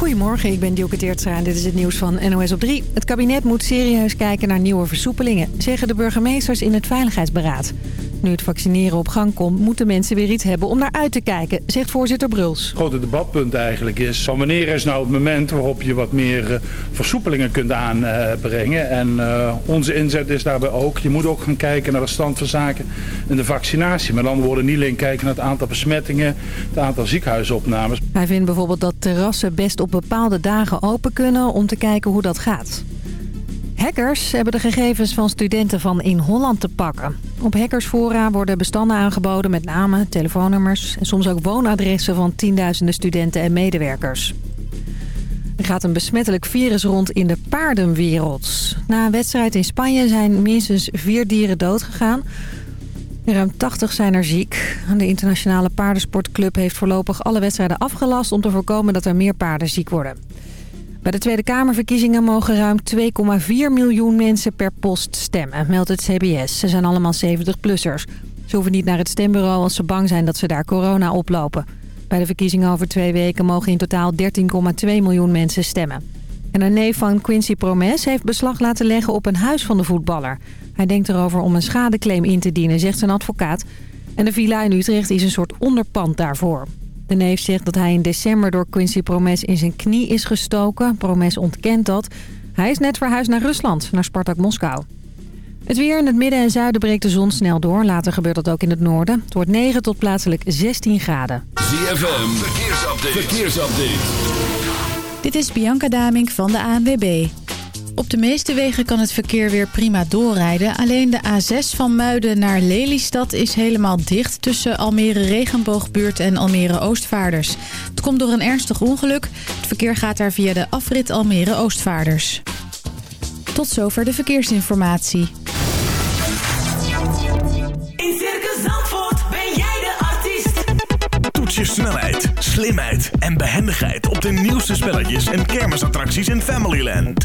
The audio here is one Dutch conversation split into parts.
Goedemorgen, ik ben Dielke Teertstra en dit is het nieuws van NOS op 3. Het kabinet moet serieus kijken naar nieuwe versoepelingen, zeggen de burgemeesters in het Veiligheidsberaad. Nu het vaccineren op gang komt, moeten mensen weer iets hebben om naar uit te kijken, zegt voorzitter Bruls. Het grote debatpunt eigenlijk is, van wanneer is nou het moment waarop je wat meer uh, versoepelingen kunt aanbrengen. En uh, onze inzet is daarbij ook, je moet ook gaan kijken naar de stand van zaken in de vaccinatie. Met andere woorden, niet alleen kijken naar het aantal besmettingen, het aantal ziekenhuisopnames. Hij vindt bijvoorbeeld dat terrassen best op bepaalde dagen open kunnen om te kijken hoe dat gaat. Hackers hebben de gegevens van studenten van In Holland te pakken. Op hackersfora worden bestanden aangeboden met namen, telefoonnummers... en soms ook woonadressen van tienduizenden studenten en medewerkers. Er gaat een besmettelijk virus rond in de paardenwereld. Na een wedstrijd in Spanje zijn minstens vier dieren doodgegaan. Ruim 80 zijn er ziek. De internationale paardensportclub heeft voorlopig alle wedstrijden afgelast... om te voorkomen dat er meer paarden ziek worden. Bij de Tweede Kamerverkiezingen mogen ruim 2,4 miljoen mensen per post stemmen, meldt het CBS. Ze zijn allemaal 70-plussers. Ze hoeven niet naar het stembureau als ze bang zijn dat ze daar corona oplopen. Bij de verkiezingen over twee weken mogen in totaal 13,2 miljoen mensen stemmen. En een neef van Quincy Promes heeft beslag laten leggen op een huis van de voetballer. Hij denkt erover om een schadeclaim in te dienen, zegt zijn advocaat. En de villa in Utrecht is een soort onderpand daarvoor. De neef zegt dat hij in december door Quincy Promes in zijn knie is gestoken. Promes ontkent dat. Hij is net verhuisd naar Rusland, naar Spartak Moskou. Het weer in het midden en zuiden breekt de zon snel door. Later gebeurt dat ook in het noorden. Het wordt 9 tot plaatselijk 16 graden. ZFM, verkeersupdate. verkeersupdate. Dit is Bianca Damink van de ANWB. Op de meeste wegen kan het verkeer weer prima doorrijden. Alleen de A6 van Muiden naar Lelystad is helemaal dicht... tussen Almere Regenboogbuurt en Almere Oostvaarders. Het komt door een ernstig ongeluk. Het verkeer gaat daar via de afrit Almere Oostvaarders. Tot zover de verkeersinformatie. In Circus Zandvoort ben jij de artiest. Toets je snelheid, slimheid en behendigheid... op de nieuwste spelletjes en kermisattracties in Familyland.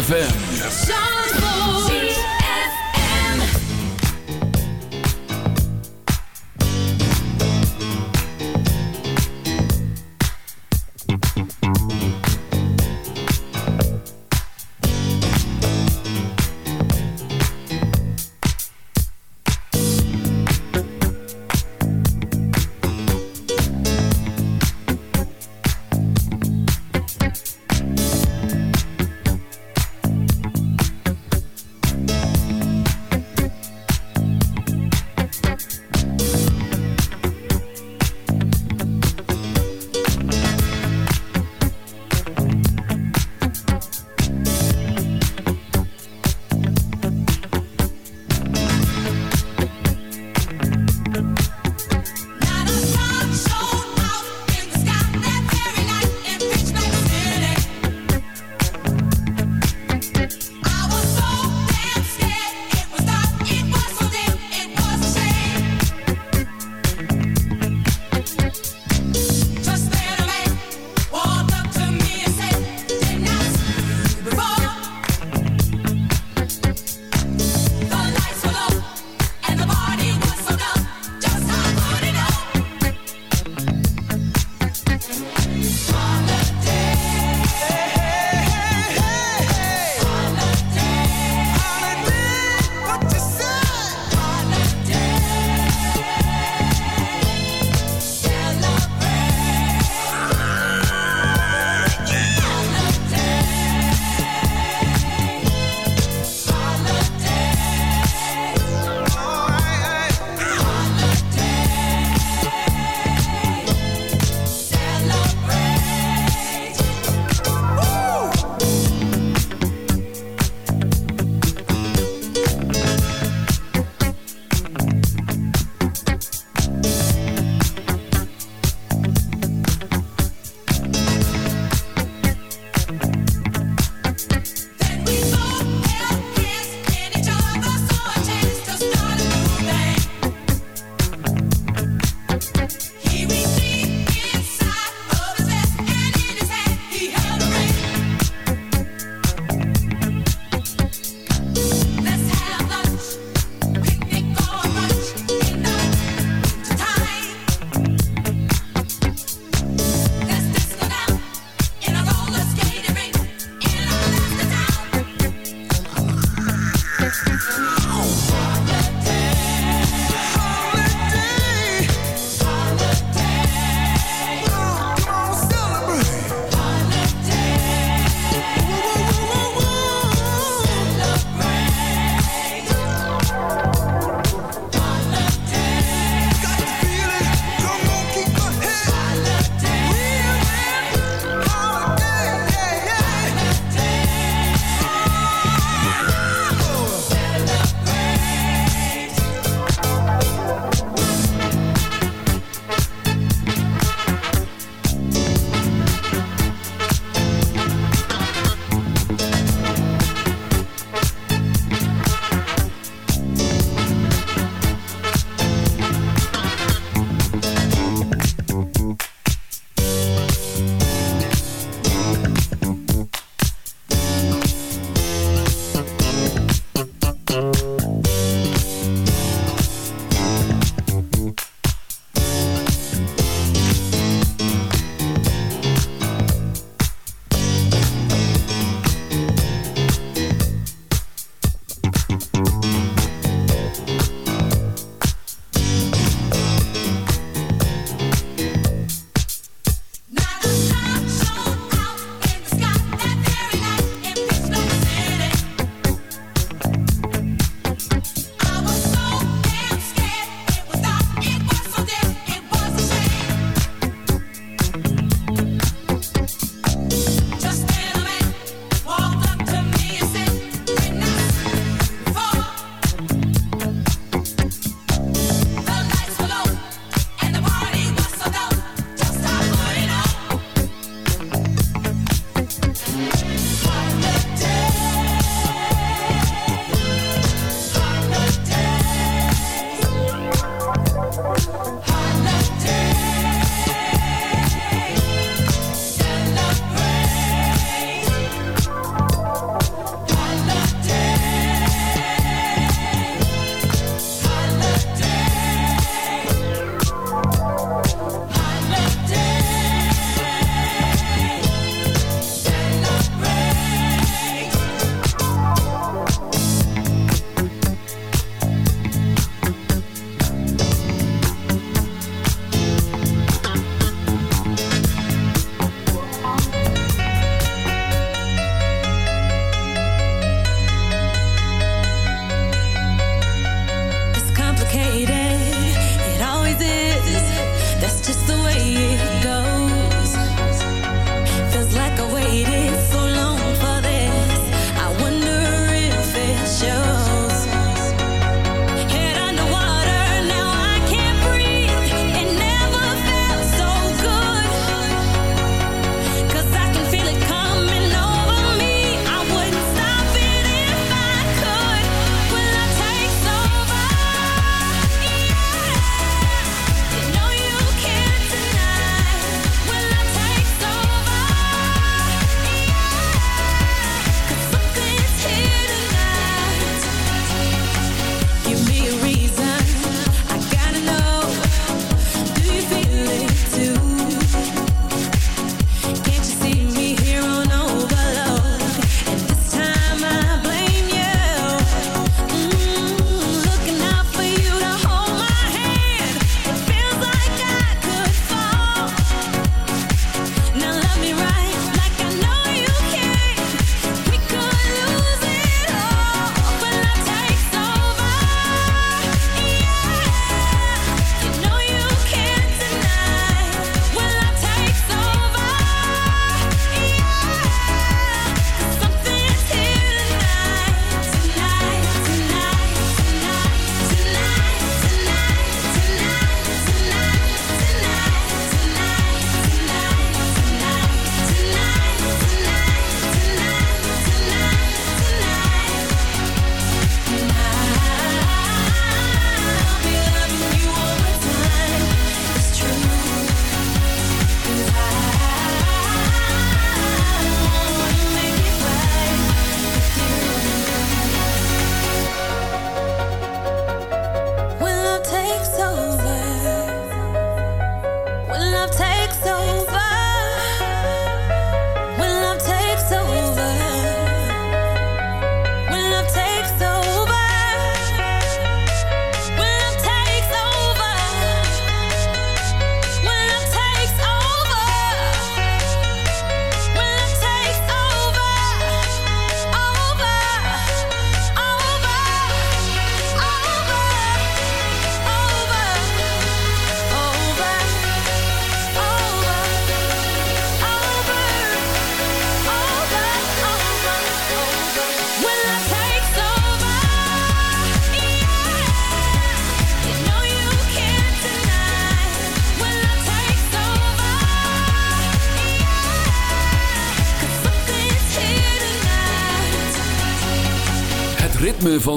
ZFM.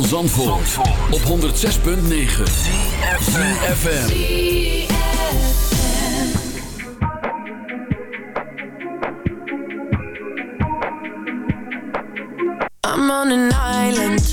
van Zandvoort, Zandvoort. op 106.9 CFFM I'm on an island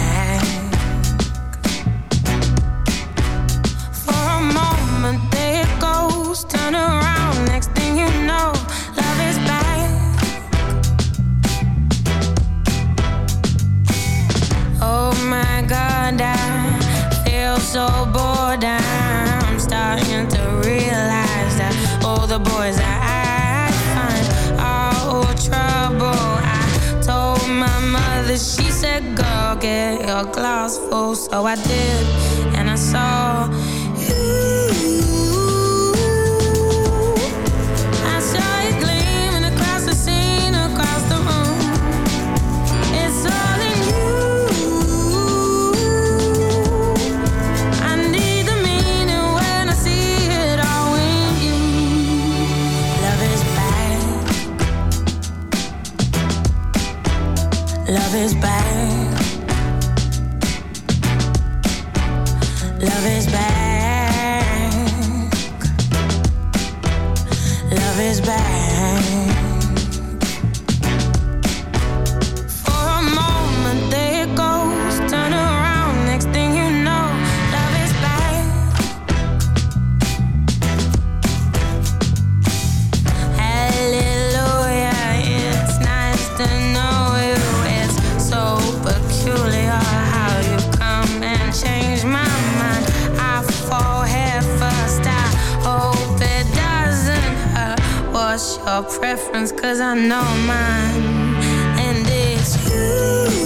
mind. I feel so bored. I'm starting to realize that all the boys I, I find are all trouble. I told my mother, she said, Go get your glass full. So I did, and I saw. is back. a preference, cause I know mine, and it's you.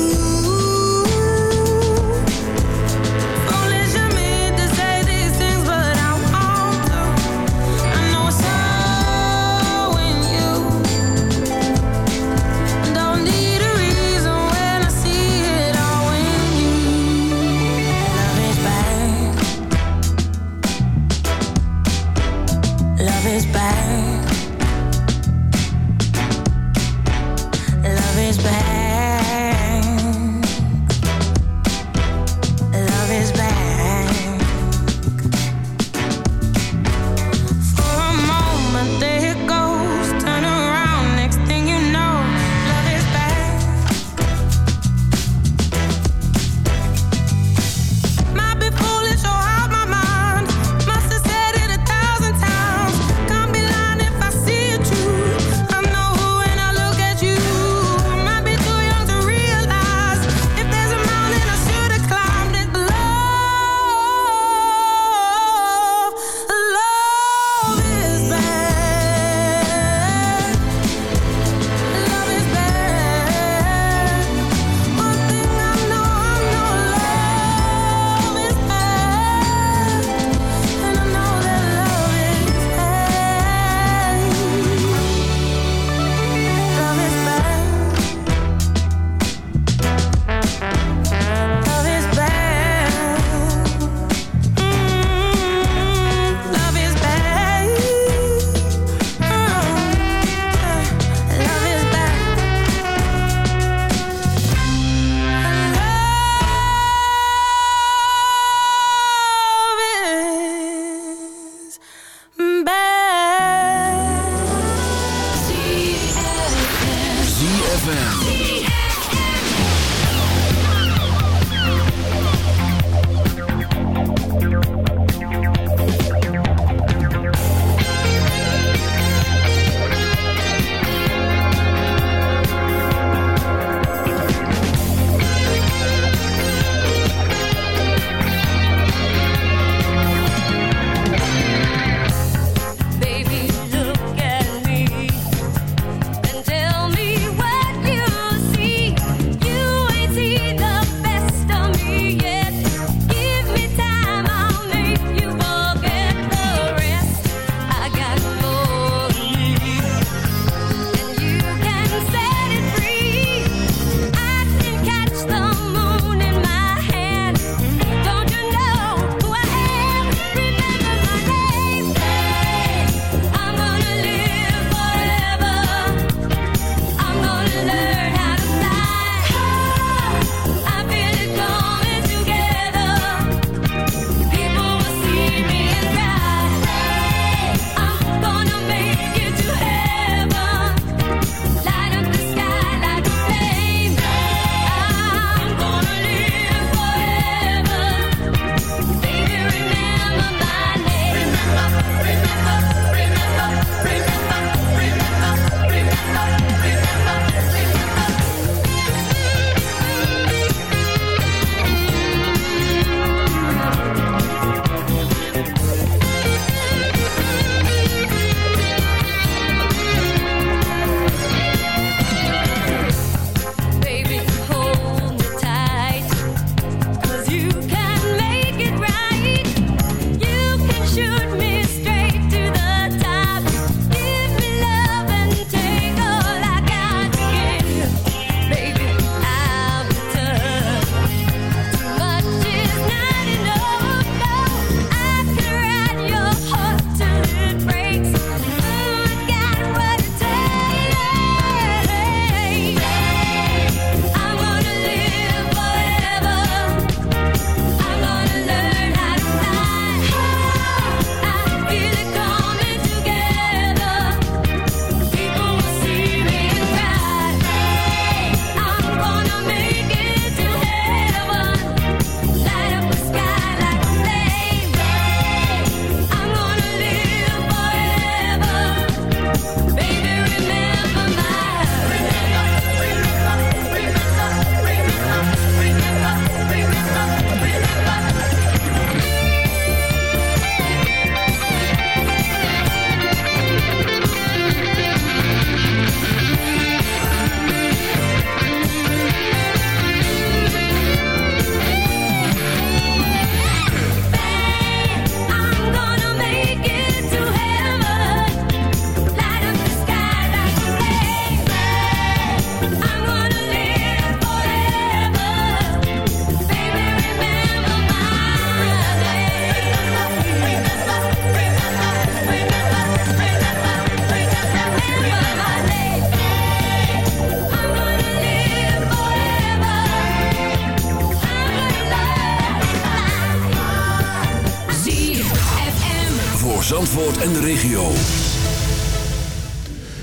en de regio.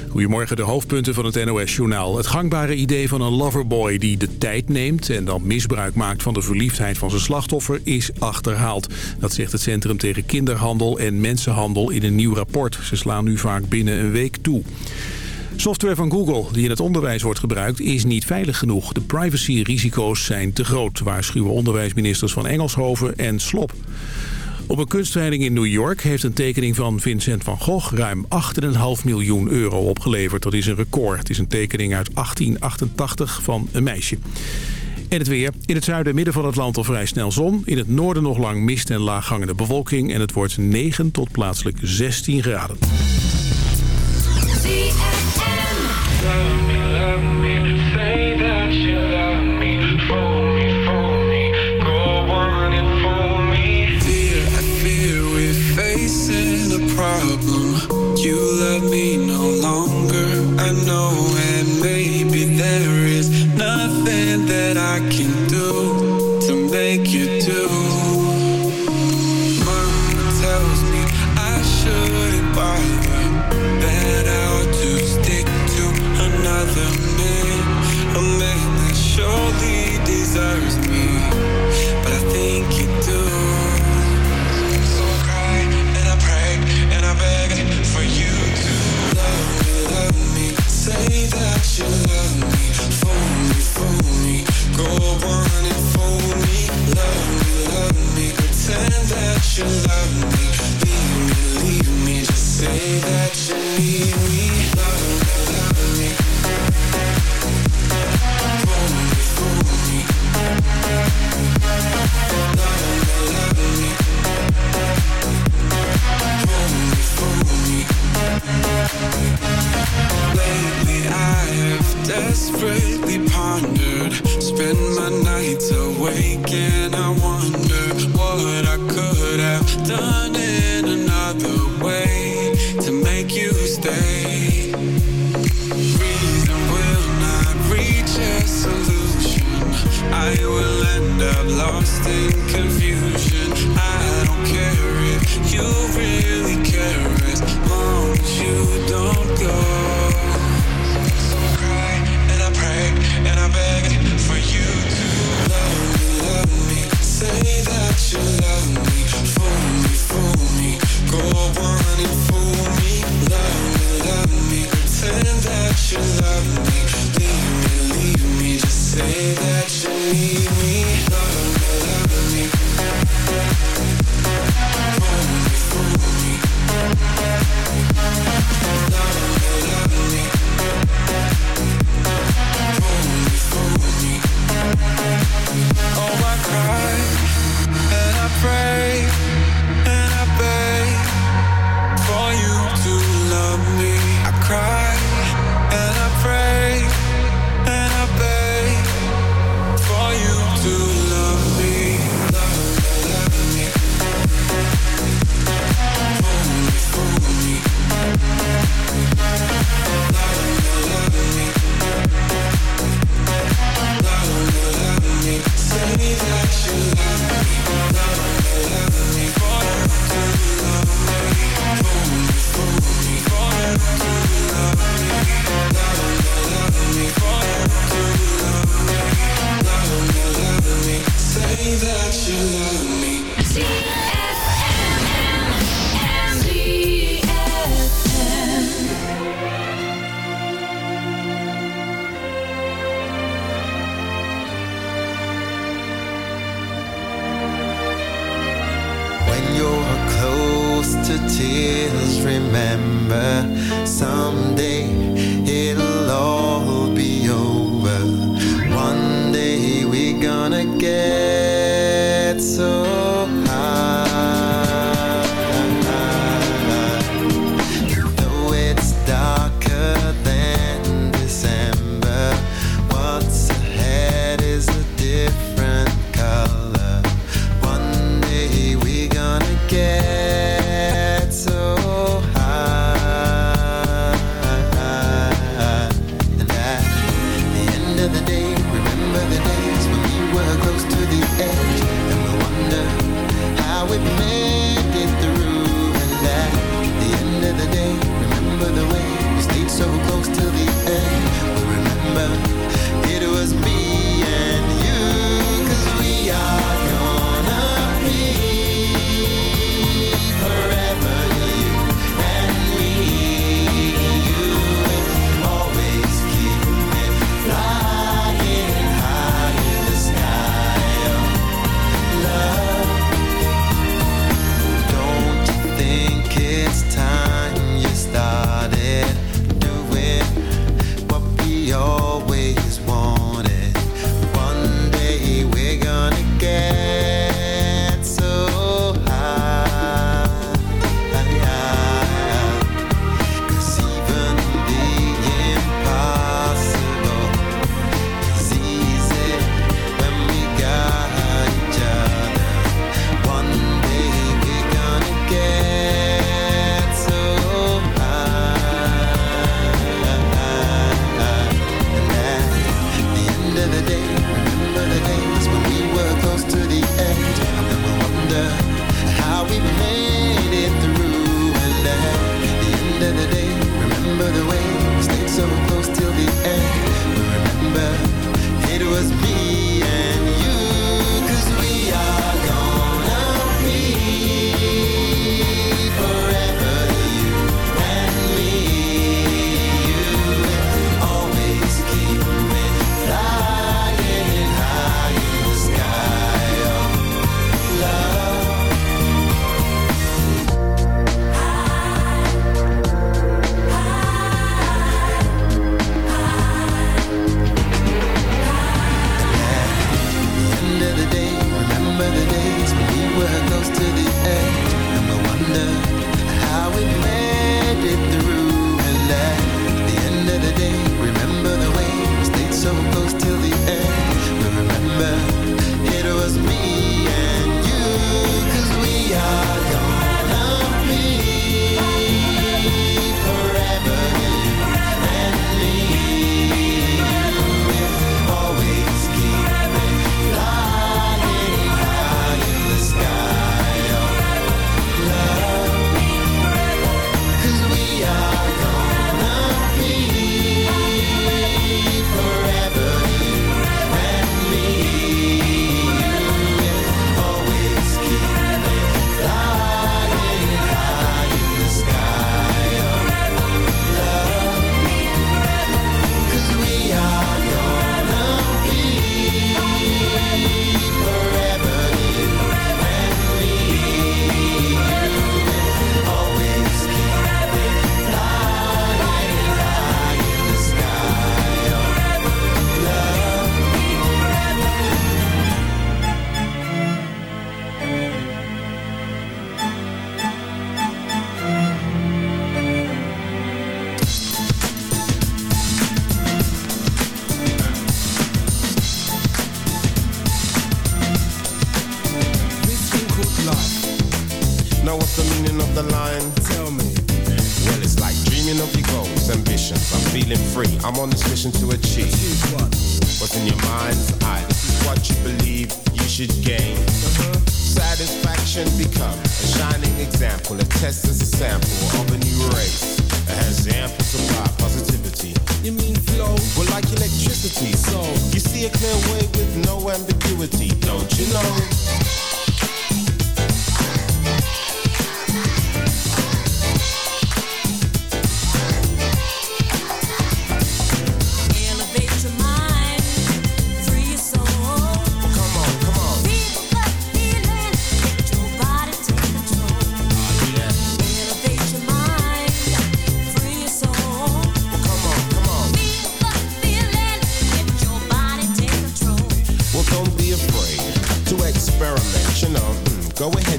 Goedemorgen, de hoofdpunten van het NOS-journaal. Het gangbare idee van een loverboy die de tijd neemt... en dan misbruik maakt van de verliefdheid van zijn slachtoffer... is achterhaald. Dat zegt het Centrum tegen Kinderhandel en Mensenhandel in een nieuw rapport. Ze slaan nu vaak binnen een week toe. Software van Google die in het onderwijs wordt gebruikt is niet veilig genoeg. De privacy-risico's zijn te groot, waarschuwen onderwijsministers van Engelshoven en Slop. Op een kunstveiling in New York heeft een tekening van Vincent van Gogh ruim 8,5 miljoen euro opgeleverd. Dat is een record. Het is een tekening uit 1888 van een meisje. En het weer. In het zuiden en midden van het land al vrij snel zon. In het noorden nog lang mist en laaghangende bewolking. En het wordt 9 tot plaatselijk 16 graden. problem. You love me no longer. should love me. Do you leave me? Just say that.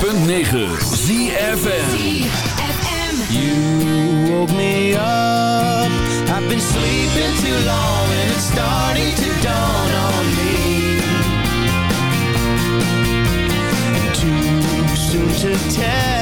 106.9 ZFN You woke me up. I've been sleeping too long And it's starting to dawn on me. Too soon to tell.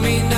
me now.